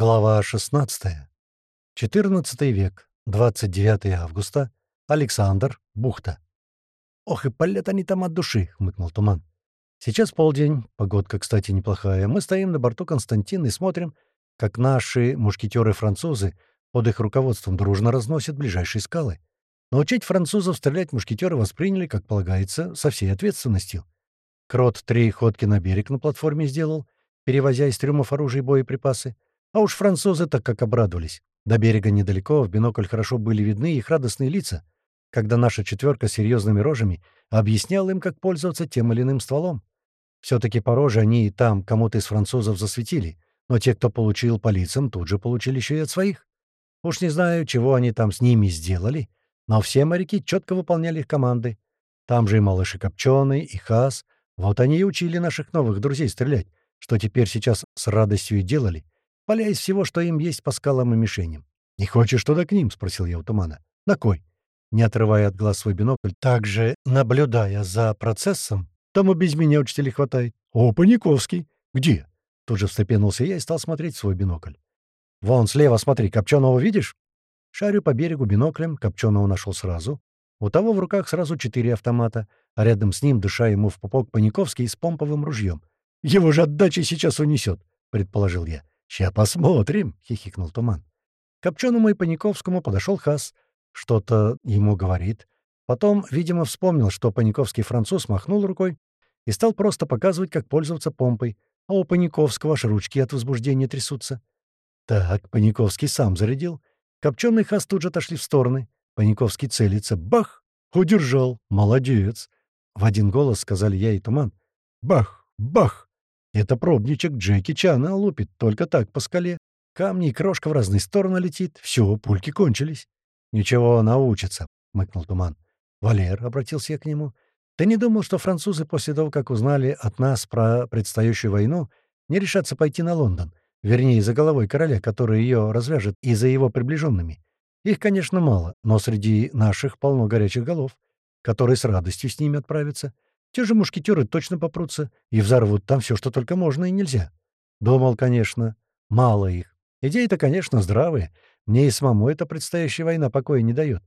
Глава 16. 14 век. 29 августа. Александр. Бухта. «Ох, и палят они там от души!» — хмыкнул Туман. «Сейчас полдень, погодка, кстати, неплохая. Мы стоим на борту Константина и смотрим, как наши мушкетеры-французы под их руководством дружно разносят ближайшие скалы. Научить французов стрелять мушкетеры восприняли, как полагается, со всей ответственностью. Крот три ходки на берег на платформе сделал, перевозя из трюмов оружие и боеприпасы. А уж французы так как обрадовались. До берега недалеко, в бинокль хорошо были видны их радостные лица, когда наша четверка с серьезными рожами объясняла им, как пользоваться тем или иным стволом. Все-таки по роже они и там кому-то из французов засветили, но те, кто получил по лицам, тут же получили еще и от своих. Уж не знаю, чего они там с ними сделали, но все моряки четко выполняли их команды. Там же и малыши Копченый, и Хас. Вот они и учили наших новых друзей стрелять, что теперь сейчас с радостью и делали, поля из всего, что им есть по скалам и мишеням. «Не хочешь туда к ним?» — спросил я у тумана. «На кой?» Не отрывая от глаз свой бинокль, также наблюдая за процессом, «Тому без меня учителей хватает». «О, Паниковский!» «Где?» Тут же встрепенулся я и стал смотреть свой бинокль. «Вон слева, смотри, Копченого видишь?» Шарю по берегу биноклем, Копченого нашел сразу. У того в руках сразу четыре автомата, а рядом с ним, дыша ему в пупок, Паниковский с помповым ружьем. «Его же отдачи сейчас унесет», — предположил я. «Ща посмотрим», — хихикнул Туман. К Копченому и Паниковскому подошел Хас. Что-то ему говорит. Потом, видимо, вспомнил, что паниковский француз махнул рукой и стал просто показывать, как пользоваться помпой, а у Паниковского аж ручки от возбуждения трясутся. Так, Паниковский сам зарядил. Копченый Хас тут же отошли в стороны. Паниковский целится. Бах! Удержал. Молодец. В один голос сказали я и Туман. Бах! Бах! Это пробничек Джеки Чана лупит только так по скале. Камни и крошка в разные стороны летит. Все, пульки кончились. «Ничего, научится», — мыкнул Туман. «Валер», — обратился я к нему, — «ты не думал, что французы после того, как узнали от нас про предстоящую войну, не решатся пойти на Лондон, вернее, за головой короля, который ее развяжет, и за его приближенными? Их, конечно, мало, но среди наших полно горячих голов, которые с радостью с ними отправятся. Те же мушкетеры точно попрутся и взорвут там все, что только можно и нельзя. Думал, конечно, мало их. Идеи-то, конечно, здравые. Мне и самому эта предстоящая война покоя не дает.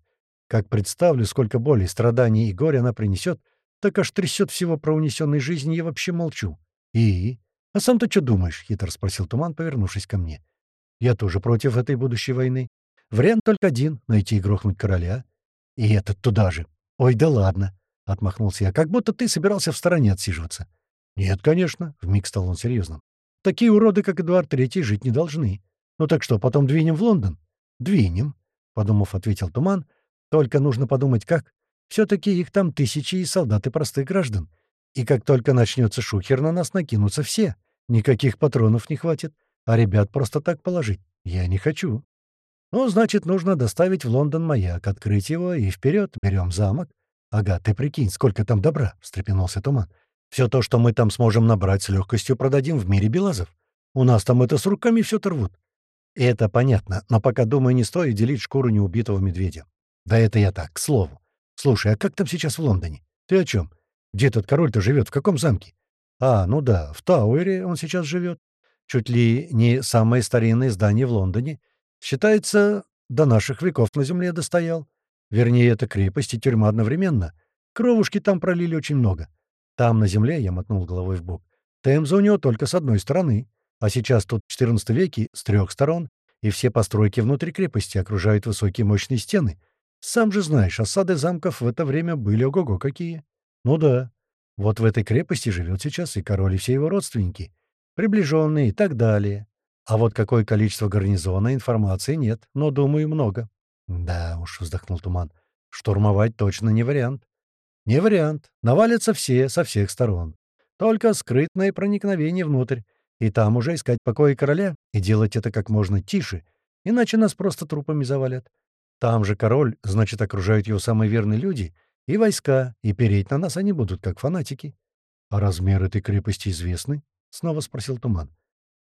Как представлю, сколько боли, страданий и горя она принесет, так аж трясет всего про унесенной жизни, я вообще молчу. И? А сам-то что думаешь? — хитро спросил Туман, повернувшись ко мне. Я тоже против этой будущей войны. Вариант только один — найти и грохнуть короля. И этот туда же. Ой, да ладно. — отмахнулся я, — как будто ты собирался в стороне отсиживаться. — Нет, конечно, — вмиг стал он серьезным. — Такие уроды, как Эдуард Третий, жить не должны. Ну так что, потом двинем в Лондон? — Двинем, — подумав, ответил Туман. — Только нужно подумать, как. Все-таки их там тысячи и солдаты простых граждан. И как только начнется шухер, на нас накинутся все. Никаких патронов не хватит. А ребят просто так положить я не хочу. Ну, значит, нужно доставить в Лондон маяк, открыть его и вперед берем замок. «Ага, ты прикинь, сколько там добра!» — встрепенулся Туман. «Все то, что мы там сможем набрать, с легкостью продадим в мире Белазов. У нас там это с руками все рвут». «Это понятно, но пока, думаю, не стоит делить шкуру неубитого медведя». «Да это я так, к слову. Слушай, а как там сейчас в Лондоне? Ты о чем? Где тот король-то живет? В каком замке?» «А, ну да, в Тауэре он сейчас живет. Чуть ли не самое старинное здание в Лондоне. Считается, до наших веков на земле достоял. Вернее, это крепость и тюрьма одновременно. Кровушки там пролили очень много. Там, на земле, я мотнул головой в бок. Темза у него только с одной стороны. А сейчас тут в XIV веке с трех сторон, и все постройки внутри крепости окружают высокие мощные стены. Сам же знаешь, осады замков в это время были ого-го какие. Ну да. Вот в этой крепости живет сейчас и король, и все его родственники, приближенные и так далее. А вот какое количество гарнизона, информации нет, но, думаю, много. «Да уж», — вздохнул Туман, — «штурмовать точно не вариант». «Не вариант. Навалятся все, со всех сторон. Только скрытное проникновение внутрь. И там уже искать покоя короля и делать это как можно тише, иначе нас просто трупами завалят. Там же король, значит, окружают его самые верные люди и войска, и переть на нас они будут, как фанатики». «А размер этой крепости известны?» — снова спросил Туман.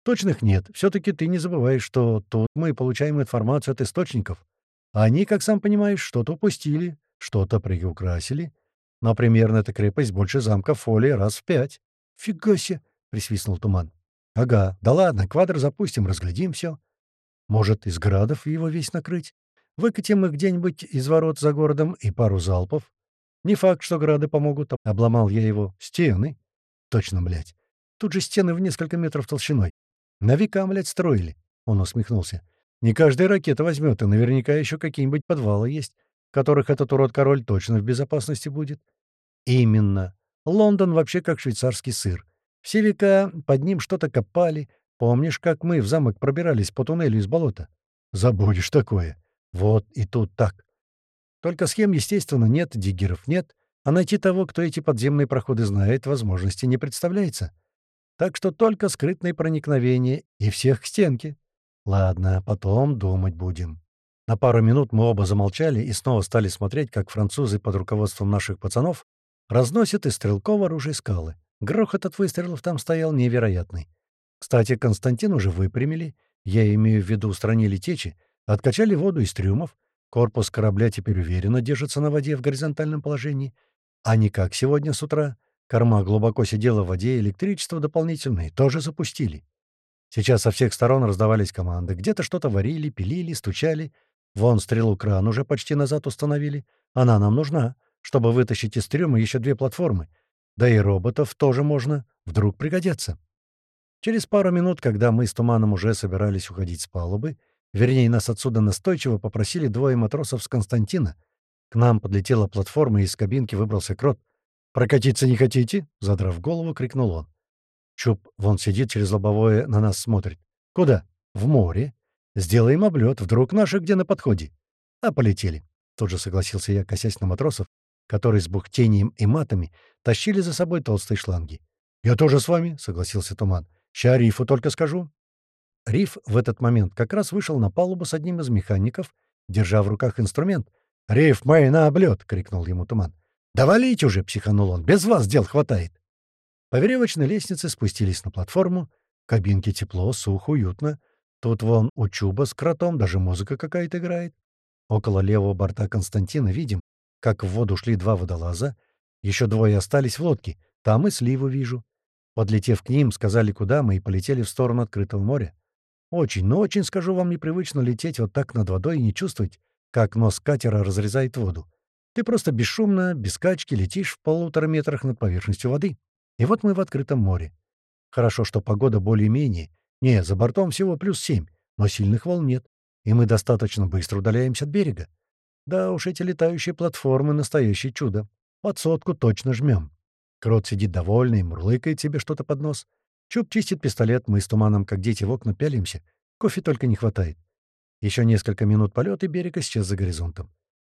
«Точных нет. Все-таки ты не забываешь, что тут мы получаем информацию от источников, они, как сам понимаешь, что-то упустили, что-то приукрасили. Но примерно эта крепость больше замка Фоли раз в пять. — Фига себе! — присвистнул Туман. — Ага, да ладно, квадр запустим, разглядим все. Может, из градов его весь накрыть? Выкатим их где-нибудь из ворот за городом и пару залпов. Не факт, что грады помогут. Обломал я его. Стены. Точно, блядь. Тут же стены в несколько метров толщиной. На века, блядь, строили. Он усмехнулся. Не каждая ракета возьмет, и наверняка еще какие-нибудь подвалы есть, в которых этот урод-король точно в безопасности будет. Именно. Лондон вообще как швейцарский сыр. Все века под ним что-то копали. Помнишь, как мы в замок пробирались по туннелю из болота? Забудешь такое. Вот и тут так. Только схем, естественно, нет, диггеров нет, а найти того, кто эти подземные проходы знает, возможности не представляется. Так что только скрытное проникновение и всех к стенке. Ладно, потом думать будем. На пару минут мы оба замолчали и снова стали смотреть, как французы под руководством наших пацанов разносят из стрелкового оружия скалы. Грохот от выстрелов там стоял невероятный. Кстати, Константин уже выпрямили, я имею в виду устранили течи, откачали воду из трюмов, корпус корабля теперь уверенно держится на воде в горизонтальном положении, а не как сегодня с утра — Корма глубоко сидела в воде, электричество дополнительное тоже запустили. Сейчас со всех сторон раздавались команды. Где-то что-то варили, пилили, стучали. Вон стрелу-кран уже почти назад установили. Она нам нужна, чтобы вытащить из трюма еще две платформы. Да и роботов тоже можно. Вдруг пригодятся. Через пару минут, когда мы с Туманом уже собирались уходить с палубы, вернее, нас отсюда настойчиво попросили двое матросов с Константина. К нам подлетела платформа, и из кабинки выбрался крот. «Прокатиться не хотите?» — задрав голову, крикнул он. Чуб вон сидит через лобовое, на нас смотрит. «Куда?» «В море. Сделаем облет. Вдруг наши где на подходе?» «А полетели». Тут же согласился я, косясь на матросов, которые с бухтением и матами тащили за собой толстые шланги. «Я тоже с вами», — согласился Туман. «Ща Рифу только скажу». Риф в этот момент как раз вышел на палубу с одним из механиков, держа в руках инструмент. «Риф, мой на облет!» — крикнул ему Туман. «Да валить уже!» — психанул он. «Без вас дел хватает!» По веревочной лестнице спустились на платформу. В кабинке тепло, сухо, уютно. Тут вон у Чуба с кротом даже музыка какая-то играет. Около левого борта Константина видим, как в воду шли два водолаза. Еще двое остались в лодке. Там и сливу вижу. Подлетев к ним, сказали, куда мы, и полетели в сторону открытого моря. Очень, но очень, скажу вам, непривычно лететь вот так над водой и не чувствовать, как нос катера разрезает воду. Ты просто бесшумно, без качки летишь в полутора метрах над поверхностью воды. И вот мы в открытом море. Хорошо, что погода более-менее. Не, за бортом всего плюс семь, но сильных волн нет. И мы достаточно быстро удаляемся от берега. Да уж эти летающие платформы — настоящее чудо. Под сотку точно жмем. Крот сидит довольный, мурлыкает себе что-то под нос. Чуб чистит пистолет, мы с туманом, как дети, в окна пялимся. Кофе только не хватает. Еще несколько минут полета, и берег исчез за горизонтом.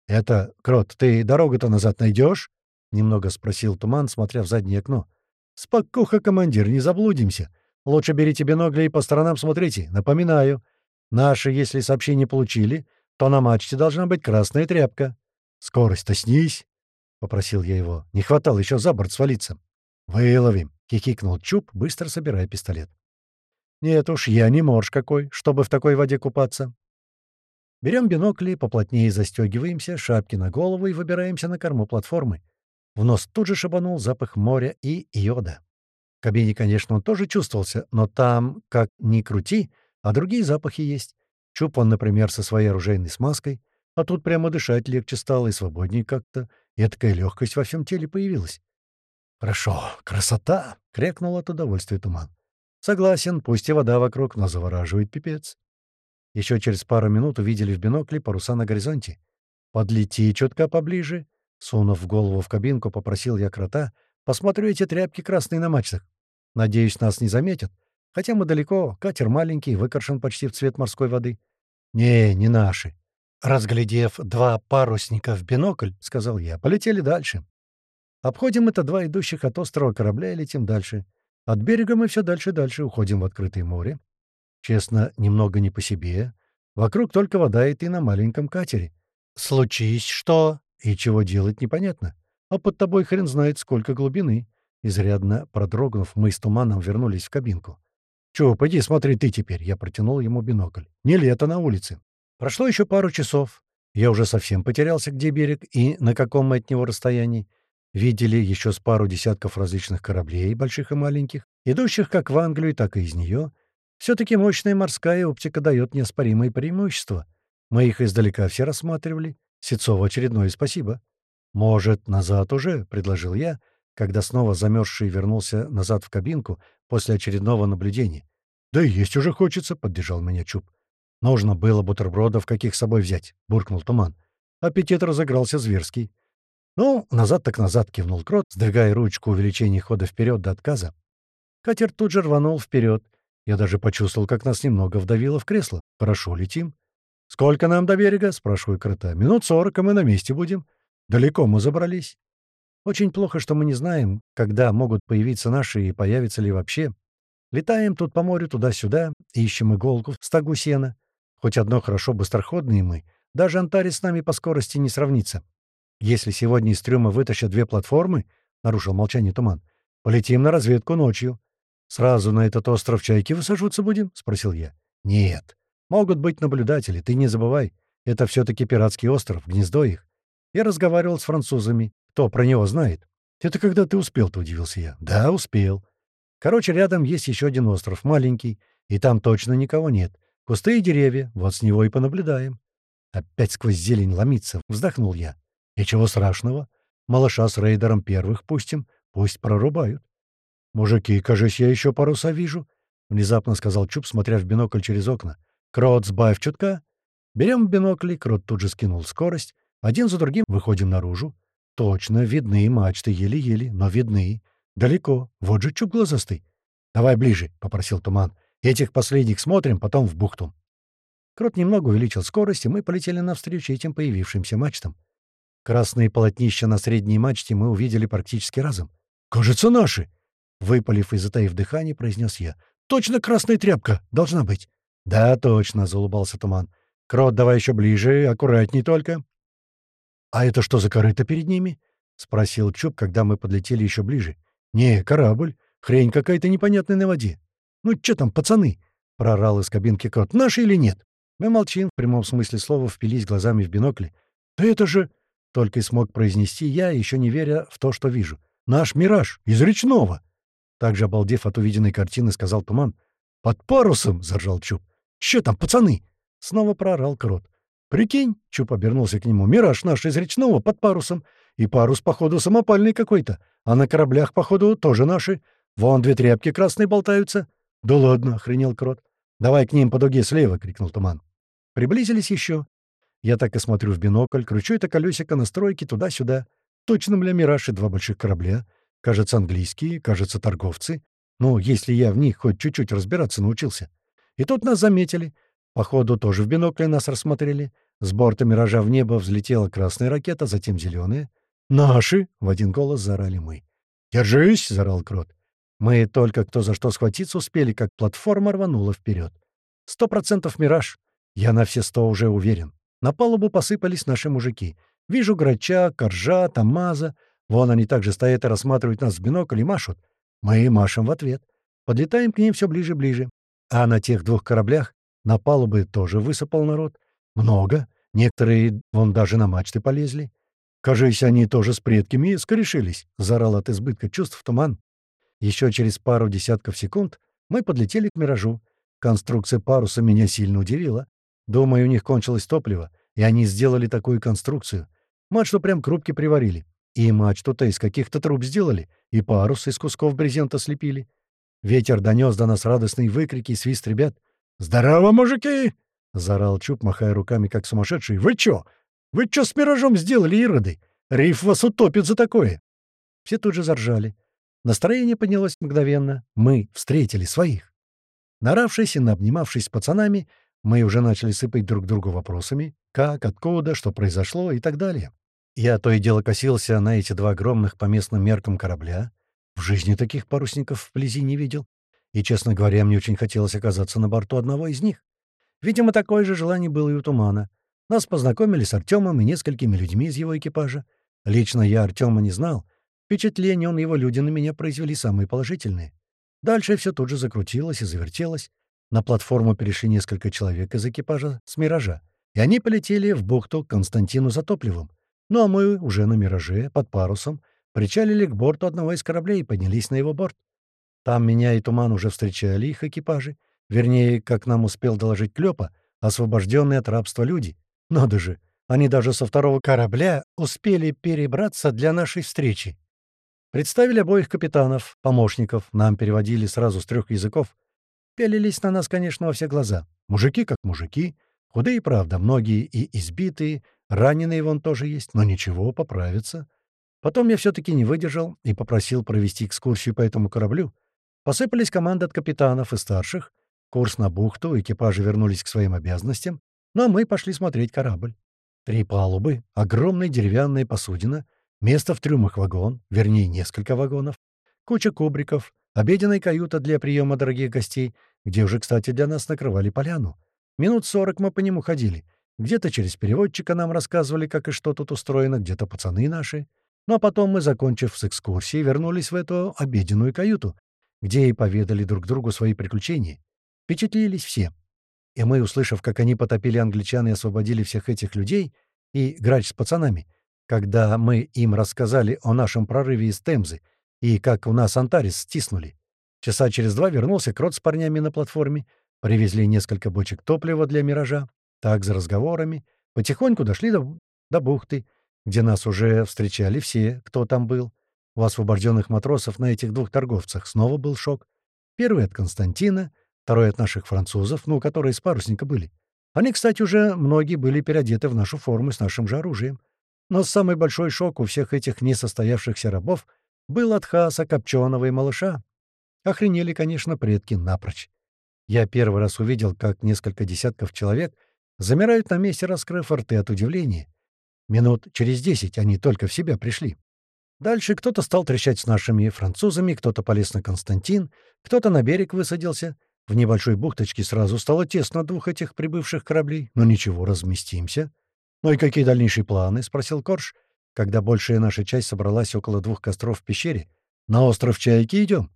«Это, Крот, ты дорогу-то назад найдешь?» — немного спросил Туман, смотря в заднее окно. «Спокуха, командир, не заблудимся. Лучше берите бинокли и по сторонам смотрите. Напоминаю, наши, если сообщение получили, то на мачте должна быть красная тряпка. Скорость-то снись!» — попросил я его. «Не хватало еще за борт свалиться». «Выловим!» — хихикнул Чуб, быстро собирая пистолет. «Нет уж, я не морж какой, чтобы в такой воде купаться. Берем бинокли, поплотнее застегиваемся, шапки на голову и выбираемся на корму платформы. В нос тут же шабанул запах моря и йода. В кабине, конечно, он тоже чувствовался, но там, как ни крути, а другие запахи есть. Чуп он, например, со своей оружейной смазкой, а тут прямо дышать легче стало и свободнее как-то, и такая легкость во всем теле появилась. «Хорошо, красота!» — крякнул от удовольствия туман. «Согласен, пусть и вода вокруг, но завораживает пипец. Еще через пару минут увидели в бинокле паруса на горизонте. «Подлети чутка поближе», — сунув голову в кабинку, попросил я крота. «Посмотрю эти тряпки красные на мачтах. Надеюсь, нас не заметят. Хотя мы далеко, катер маленький, выкрашен почти в цвет морской воды». «Не, не наши». Разглядев два парусника в бинокль, — сказал я, — полетели дальше. Обходим это два идущих от острова корабля и летим дальше. От берега мы все дальше и дальше уходим в открытое море. Честно, немного не по себе. Вокруг только вода, и ты на маленьком катере. Случись что, и чего делать непонятно. А под тобой хрен знает, сколько глубины. Изрядно продрогнув, мы с туманом вернулись в кабинку. «Чего, пойди смотри ты теперь», — я протянул ему бинокль. «Не лето на улице». Прошло еще пару часов. Я уже совсем потерялся, где берег и на каком мы от него расстоянии. Видели еще с пару десятков различных кораблей, больших и маленьких, идущих как в Англию, так и из нее — Все-таки мощная морская оптика дает неоспоримые преимущества. Мы их издалека все рассматривали. Сецову очередное спасибо. «Может, назад уже?» — предложил я, когда снова замерзший вернулся назад в кабинку после очередного наблюдения. «Да и есть уже хочется», — поддержал меня Чуб. «Нужно было бутербродов каких с собой взять», — буркнул Туман. Аппетит разыгрался зверский. «Ну, назад так назад», — кивнул Крот, сдвигая ручку увеличения хода вперед до отказа. Катер тут же рванул вперед. Я даже почувствовал, как нас немного вдавило в кресло. «Хорошо, летим». «Сколько нам до берега?» — спрашиваю Крота. «Минут сорок, и мы на месте будем». «Далеко мы забрались». Очень плохо, что мы не знаем, когда могут появиться наши и появятся ли вообще. Летаем тут по морю туда-сюда, ищем иголку в стогу сена. Хоть одно хорошо быстроходные мы, даже Антарис с нами по скорости не сравнится. Если сегодня из трюма вытащат две платформы, — нарушил молчание туман, — полетим на разведку ночью. Сразу на этот остров чайки высаживаться будем? — спросил я. Нет. Могут быть наблюдатели, ты не забывай. Это все-таки пиратский остров, гнездо их. Я разговаривал с французами. Кто про него знает? Это когда ты успел-то, удивился я. Да, успел. Короче, рядом есть еще один остров, маленький, и там точно никого нет. Кусты и деревья, вот с него и понаблюдаем. Опять сквозь зелень ломиться, вздохнул я. И чего страшного? Малыша с рейдером первых пустим, пусть прорубают. «Мужики, кажись, я еще паруса вижу», — внезапно сказал Чуб, смотря в бинокль через окна. «Крот, сбавь чутка». Берем бинокли, Крот тут же скинул скорость. Один за другим выходим наружу. Точно, видны мачты, еле-еле, но видны. Далеко. Вот же чуб глазастый. «Давай ближе», — попросил Туман. «Этих последних смотрим, потом в бухту». Крот немного увеличил скорость, и мы полетели навстречу этим появившимся мачтам. Красные полотнища на средней мачте мы увидели практически разом. «Кажется, наши!» Выпалив и затаив дыхание, произнес я. «Точно красная тряпка! Должна быть!» «Да, точно!» — заулыбался Туман. «Крот, давай еще ближе, аккуратней только!» «А это что за корыто перед ними?» — спросил Чуб, когда мы подлетели еще ближе. «Не, корабль. Хрень какая-то непонятная на воде». «Ну, что там, пацаны?» — прорал из кабинки крот. «Наши или нет?» Мы молчим, в прямом смысле слова, впились глазами в бинокли. «Да это же...» — только и смог произнести я, еще не веря в то, что вижу. «Наш мираж! Из речного!» Также, обалдев от увиденной картины, сказал Туман. «Под парусом!» — заржал Чуб. «Че там, пацаны?» — снова проорал крот. «Прикинь!» — Чуб обернулся к нему. «Мираж наш из речного под парусом. И парус, походу, самопальный какой-то. А на кораблях, походу, тоже наши. Вон две тряпки красные болтаются». «Да ладно!» — охренел крот. «Давай к ним по дуге слева!» — крикнул Туман. Приблизились еще. Я так и смотрю в бинокль, кручу это колесико настройки туда-сюда. Точно, бля, мираж и два больших корабля. Кажется, английские, кажется, торговцы. Ну, если я в них хоть чуть-чуть разбираться научился. И тут нас заметили. Походу, тоже в бинокле нас рассмотрели. С борта «Миража» в небо взлетела красная ракета, затем зеленая. «Наши!» — в один голос заорали мы. «Держись!» — заорал Крот. Мы только кто за что схватиться успели, как платформа рванула вперед. Сто процентов «Мираж». Я на все сто уже уверен. На палубу посыпались наши мужики. Вижу Грача, Коржа, Тамаза. Вон они также стоят и рассматривают нас в бинокль и машут. Мы машем в ответ. Подлетаем к ним все ближе-ближе. А на тех двух кораблях на палубы тоже высыпал народ. Много. Некоторые вон даже на мачты полезли. Кажись, они тоже с предками скорешились, — заорал от избытка чувств туман. Еще через пару десятков секунд мы подлетели к «Миражу». Конструкция паруса меня сильно удивила. Думаю, у них кончилось топливо, и они сделали такую конструкцию. Мачту прям к рубке приварили. И мачту-то из каких-то труб сделали, и парус из кусков брезента слепили. Ветер донес до нас радостные выкрики и свист ребят. «Здорово, мужики!» — заорал Чуб, махая руками, как сумасшедший. «Вы чё? Вы чё с миражом сделали, ироды? Риф вас утопит за такое!» Все тут же заржали. Настроение поднялось мгновенно. Мы встретили своих. Наравшись и наобнимавшись с пацанами, мы уже начали сыпать друг другу вопросами, как, откуда, что произошло и так далее. Я то и дело косился на эти два огромных по местным меркам корабля. В жизни таких парусников вблизи не видел. И, честно говоря, мне очень хотелось оказаться на борту одного из них. Видимо, такое же желание было и у Тумана. Нас познакомили с Артемом и несколькими людьми из его экипажа. Лично я Артема не знал. Впечатления он и его люди на меня произвели самые положительные. Дальше все тут же закрутилось и завертелось. На платформу перешли несколько человек из экипажа с «Миража», и они полетели в бухту к Константину за топливом. Ну а мы уже на «Мираже», под парусом, причалили к борту одного из кораблей и поднялись на его борт. Там меня и Туман уже встречали их экипажи, Вернее, как нам успел доложить Клёпа, освобожденные от рабства люди. Надо же, они даже со второго корабля успели перебраться для нашей встречи. Представили обоих капитанов, помощников, нам переводили сразу с трех языков. Пялились на нас, конечно, во все глаза. Мужики как мужики, худые, правда, многие и избитые, раненые вон тоже есть, но ничего, поправятся. Потом я все-таки не выдержал и попросил провести экскурсию по этому кораблю. Посыпались команды от капитанов и старших, курс на бухту, экипажи вернулись к своим обязанностям, ну а мы пошли смотреть корабль. Три палубы, огромная деревянная посудина, место в трюмах вагон, вернее, несколько вагонов, куча кубриков, обеденная каюта для приема дорогих гостей, где уже, кстати, для нас накрывали поляну. Минут сорок мы по нему ходили. Где-то через переводчика нам рассказывали, как и что тут устроено, где-то пацаны наши. Ну а потом мы, закончив с экскурсией, вернулись в эту обеденную каюту, где и поведали друг другу свои приключения. Впечатлились все. И мы, услышав, как они потопили англичан и освободили всех этих людей, и грач с пацанами, когда мы им рассказали о нашем прорыве из Темзы и как у нас Антарис стиснули. Часа через два вернулся Крот с парнями на платформе, привезли несколько бочек топлива для «Миража». Так, за разговорами, потихоньку дошли до, до бухты, где нас уже встречали все, кто там был. У освобожденных матросов на этих двух торговцах снова был шок. Первый от Константина — Второй от наших французов, ну, которые с парусника были. Они, кстати, уже многие были переодеты в нашу форму с нашим же оружием. Но самый большой шок у всех этих несостоявшихся рабов был от Хаса, Копченого и Малыша. Охренели, конечно, предки напрочь. Я первый раз увидел, как несколько десятков человек замирают на месте, раскрыв рты от удивления. Минут через десять они только в себя пришли. Дальше кто-то стал трещать с нашими французами, кто-то полез на Константин, кто-то на берег высадился, в небольшой бухточке сразу стало тесно двух этих прибывших кораблей. Но ничего, разместимся. «Ну и какие дальнейшие планы?» — спросил Корж, когда большая наша часть собралась около двух костров в пещере. «На остров Чайки идем?»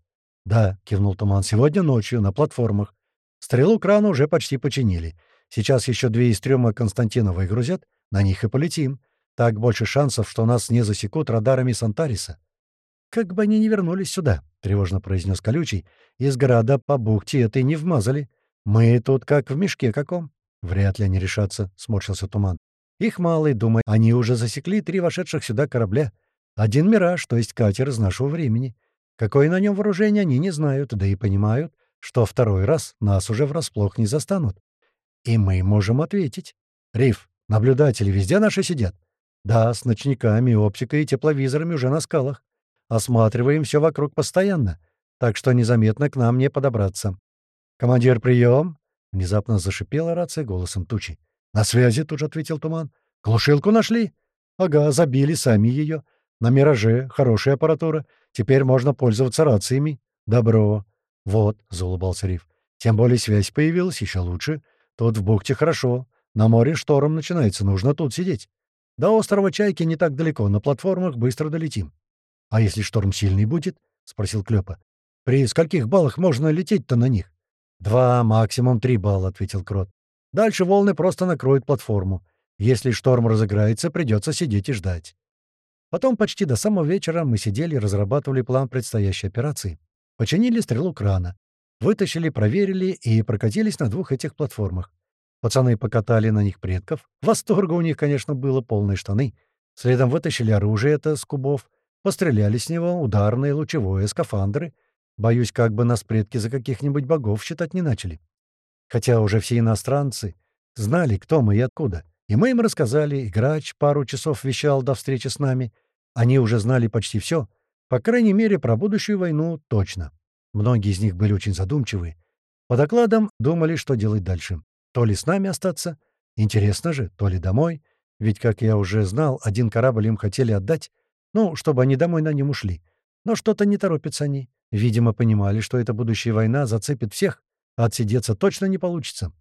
«Да», — кивнул Туман, — «сегодня ночью, на платформах. Стрелу крана уже почти починили. Сейчас еще две из трёма Константина выгрузят, на них и полетим. Так больше шансов, что нас не засекут радарами Сантариса». «Как бы они не вернулись сюда», — тревожно произнес Колючий. «Из града по бухте этой не вмазали. Мы тут как в мешке каком». «Вряд ли они решатся», — сморщился Туман. «Их мало, и, думаю, они уже засекли три вошедших сюда корабля. Один «Мираж», то есть катер из нашего времени. Какое на нем вооружение, они не знают, да и понимают, что второй раз нас уже врасплох не застанут. И мы можем ответить. Риф, наблюдатели везде наши сидят? Да, с ночниками, оптикой и тепловизорами уже на скалах. Осматриваем все вокруг постоянно, так что незаметно к нам не подобраться. «Командир, прием!» — внезапно зашипела рация голосом тучи. «На связи», — тут же ответил Туман. «Глушилку нашли?» «Ага, забили сами ее. На «Мираже» хорошая аппаратура. Теперь можно пользоваться рациями. Добро». «Вот», — заулыбался Риф. «Тем более связь появилась, еще лучше. Тут в бухте хорошо. На море шторм начинается, нужно тут сидеть. До острова Чайки не так далеко, на платформах быстро долетим. «А если шторм сильный будет?» — спросил Клёпа. «При скольких баллах можно лететь-то на них?» «Два, максимум три балла», — ответил Крот. «Дальше волны просто накроют платформу. Если шторм разыграется, придется сидеть и ждать». Потом почти до самого вечера мы сидели и разрабатывали план предстоящей операции. Починили стрелу крана. Вытащили, проверили и прокатились на двух этих платформах. Пацаны покатали на них предков. Восторга у них, конечно, было полные штаны. Следом вытащили оружие это с кубов — Постреляли с него ударные, лучевое, скафандры. Боюсь, как бы нас предки за каких-нибудь богов считать не начали. Хотя уже все иностранцы знали, кто мы и откуда. И мы им рассказали, Грач пару часов вещал до встречи с нами. Они уже знали почти все. По крайней мере, про будущую войну точно. Многие из них были очень задумчивы. По докладам думали, что делать дальше. То ли с нами остаться, интересно же, то ли домой. Ведь, как я уже знал, один корабль им хотели отдать, ну, чтобы они домой на нем ушли. Но что-то не торопятся они. Видимо, понимали, что эта будущая война зацепит всех, а отсидеться точно не получится.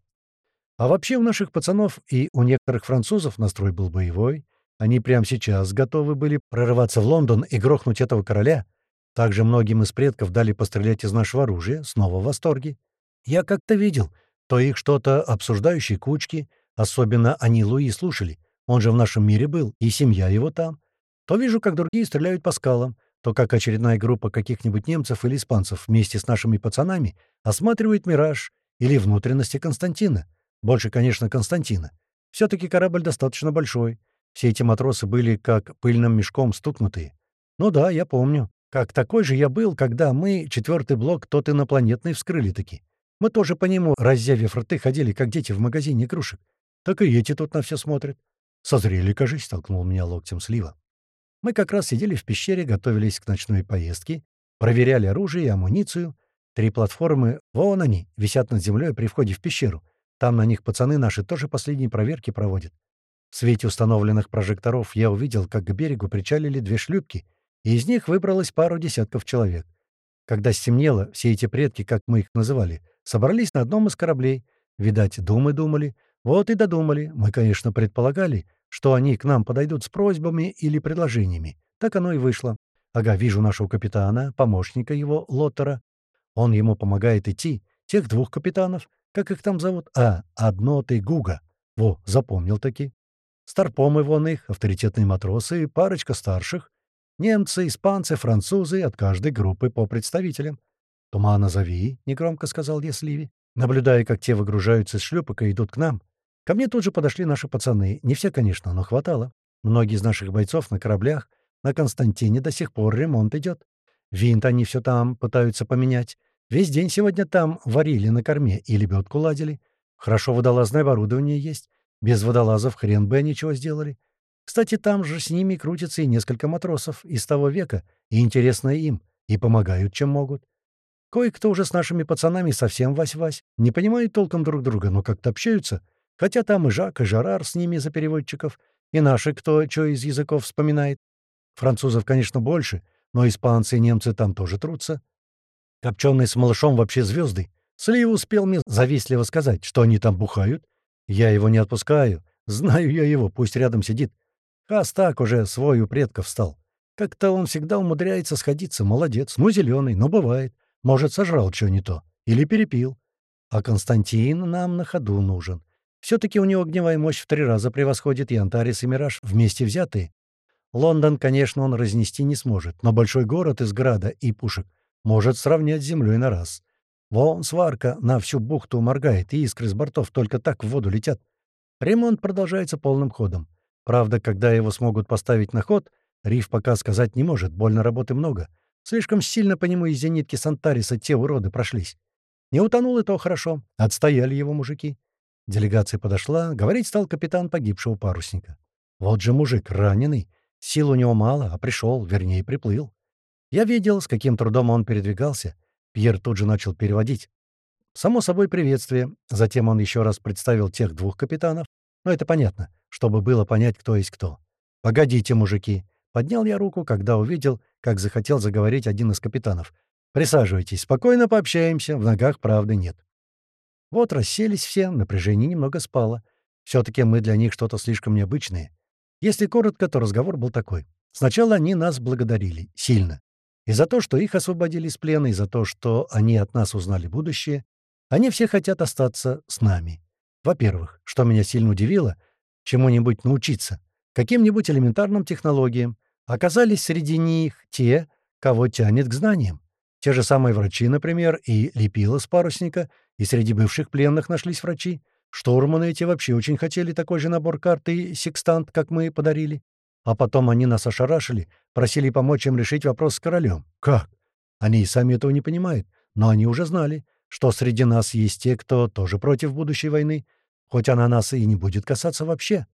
А вообще у наших пацанов и у некоторых французов настрой был боевой. Они прямо сейчас готовы были прорываться в Лондон и грохнуть этого короля. Также многим из предков дали пострелять из нашего оружия, снова в восторге. Я как-то видел, то их что-то обсуждающие кучки, особенно они Луи слушали. Он же в нашем мире был, и семья его там. То вижу, как другие стреляют по скалам, то как очередная группа каких-нибудь немцев или испанцев вместе с нашими пацанами осматривает «Мираж» или внутренности Константина. Больше, конечно, Константина. Все-таки корабль достаточно большой. Все эти матросы были как пыльным мешком стукнутые. Ну да, я помню. Как такой же я был, когда мы четвертый блок тот инопланетный вскрыли таки. Мы тоже по нему, разъявив рты, ходили, как дети в магазине игрушек. Так и эти тут на все смотрят. «Созрели, кажись», — столкнул меня локтем слива. Мы как раз сидели в пещере, готовились к ночной поездке, проверяли оружие и амуницию. Три платформы, вон они, висят над землей при входе в пещеру. Там на них пацаны наши тоже последние проверки проводят. В свете установленных прожекторов я увидел, как к берегу причалили две шлюпки, и из них выбралось пару десятков человек. Когда стемнело, все эти предки, как мы их называли, собрались на одном из кораблей. Видать, думы думали. Вот и додумали. Мы, конечно, предполагали, что они к нам подойдут с просьбами или предложениями. Так оно и вышло. Ага, вижу нашего капитана, помощника его, Лоттера. Он ему помогает идти. Тех двух капитанов. Как их там зовут? А, одно ты Гуга. Во, запомнил таки. Старпомы вон их, авторитетные матросы и парочка старших. Немцы, испанцы, французы, от каждой группы по представителям. «Тумана зови», — негромко сказал я Сливи, наблюдая, как те выгружаются из шлюпок и идут к нам. Ко мне тут же подошли наши пацаны. Не все, конечно, но хватало. Многие из наших бойцов на кораблях. На Константине до сих пор ремонт идет. Винт они все там пытаются поменять. Весь день сегодня там варили на корме и лебедку ладили. Хорошо водолазное оборудование есть. Без водолазов хрен бы они чего сделали. Кстати, там же с ними крутятся и несколько матросов из того века, и интересно им, и помогают, чем могут. Кое-кто уже с нашими пацанами совсем вась-вась, не понимают толком друг друга, но как-то общаются — Хотя там и Жак, и Жерар с ними за переводчиков, и наши кто что из языков вспоминает. Французов, конечно, больше, но испанцы и немцы там тоже трутся. Копченый с малышом вообще звезды. Слив успел мне завистливо сказать, что они там бухают. Я его не отпускаю. Знаю я его, пусть рядом сидит. Хас так уже свой у предков стал. Как-то он всегда умудряется сходиться, молодец. Ну, зеленый, но бывает. Может, сожрал что не то. Или перепил. А Константин нам на ходу нужен. Все-таки у него огневая мощь в три раза превосходит и Антарис, и Мираж вместе взятые. Лондон, конечно, он разнести не сможет, но большой город из града и пушек может сравнять с землей на раз. Вон сварка на всю бухту моргает, и искры с бортов только так в воду летят. Ремонт продолжается полным ходом. Правда, когда его смогут поставить на ход, Риф пока сказать не может, больно работы много. Слишком сильно по нему из зенитки Сантариса те уроды прошлись. Не утонул и то хорошо, отстояли его мужики. Делегация подошла, говорить стал капитан погибшего парусника. Вот же мужик, раненый. Сил у него мало, а пришел, вернее, приплыл. Я видел, с каким трудом он передвигался. Пьер тут же начал переводить. Само собой, приветствие. Затем он еще раз представил тех двух капитанов. Но это понятно, чтобы было понять, кто есть кто. «Погодите, мужики!» Поднял я руку, когда увидел, как захотел заговорить один из капитанов. «Присаживайтесь, спокойно пообщаемся, в ногах правды нет». Вот расселись все, напряжение немного спало. Все-таки мы для них что-то слишком необычное. Если коротко, то разговор был такой. Сначала они нас благодарили. Сильно. И за то, что их освободили из плена, и за то, что они от нас узнали будущее. Они все хотят остаться с нами. Во-первых, что меня сильно удивило, чему-нибудь научиться, каким-нибудь элементарным технологиям. Оказались среди них те, кого тянет к знаниям. Те же самые врачи, например, и лепила с парусника, и среди бывших пленных нашлись врачи. Штурманы эти вообще очень хотели такой же набор карт и секстант, как мы подарили. А потом они нас ошарашили, просили помочь им решить вопрос с королем. Как? Они и сами этого не понимают, но они уже знали, что среди нас есть те, кто тоже против будущей войны, хоть она нас и не будет касаться вообще.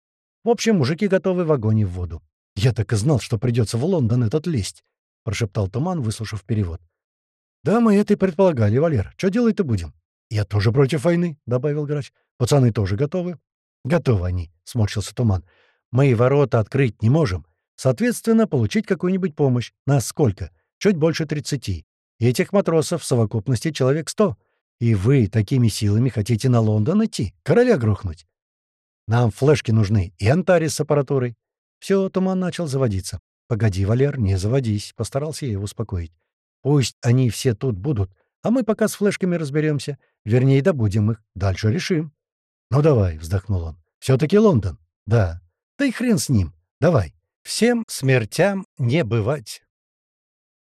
В общем, мужики готовы в огонь и в воду. «Я так и знал, что придется в Лондон этот лезть», — прошептал Туман, выслушав перевод. «Да, мы это и предполагали, Валер. Что делать-то будем?» «Я тоже против войны», — добавил грач. «Пацаны тоже готовы?» «Готовы они», — сморщился Туман. «Мы ворота открыть не можем. Соответственно, получить какую-нибудь помощь. Нас сколько? Чуть больше тридцати. Этих матросов в совокупности человек сто. И вы такими силами хотите на Лондон идти? Короля грохнуть? Нам флешки нужны и антарис с аппаратурой». Все, Туман начал заводиться. «Погоди, Валер, не заводись», — постарался я его успокоить. Пусть они все тут будут, а мы пока с флешками разберемся. Вернее, добудем их. Дальше решим. «Ну давай», — вздохнул он. «Все-таки Лондон». «Да». «Да и хрен с ним. Давай. Всем смертям не бывать».